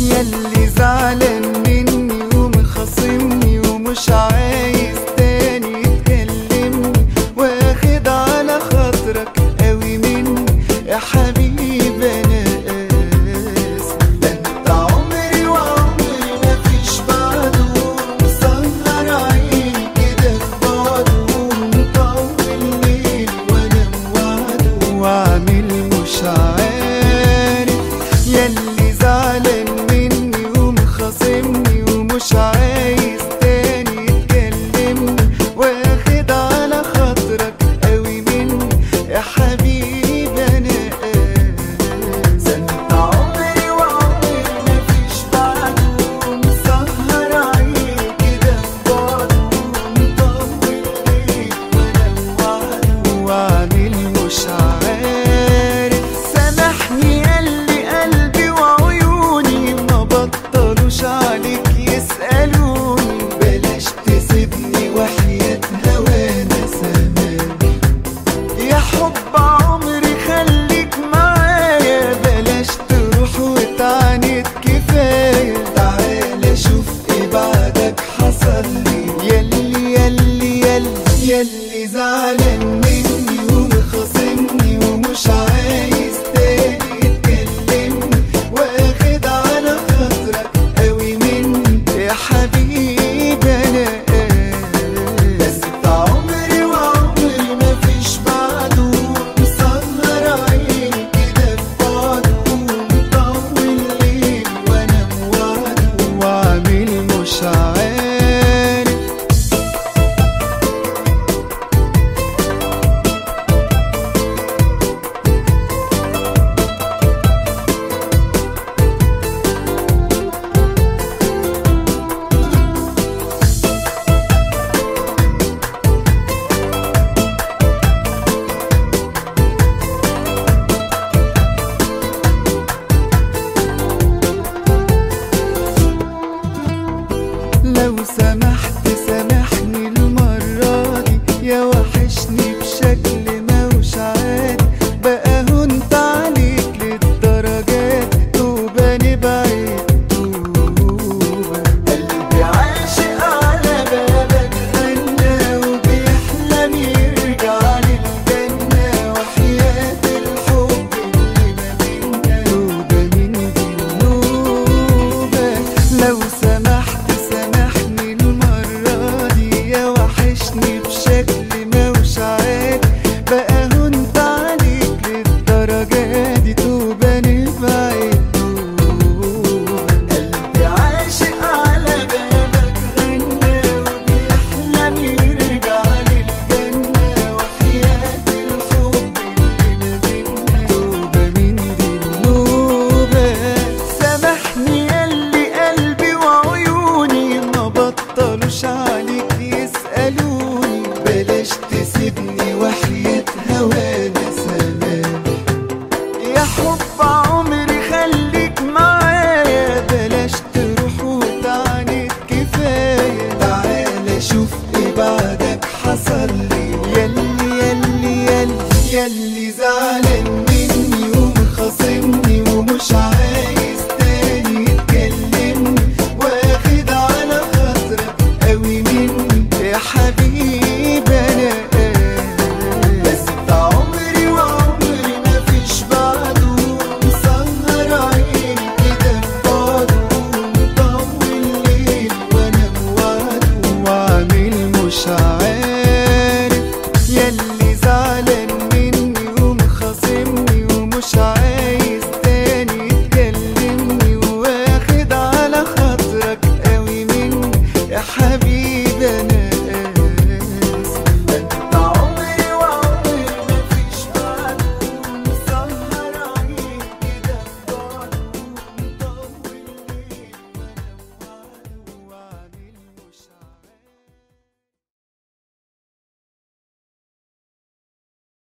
يلي زعلان مني ومخاصمني ومش عايز sabe يلي زعلان meu să mă shine.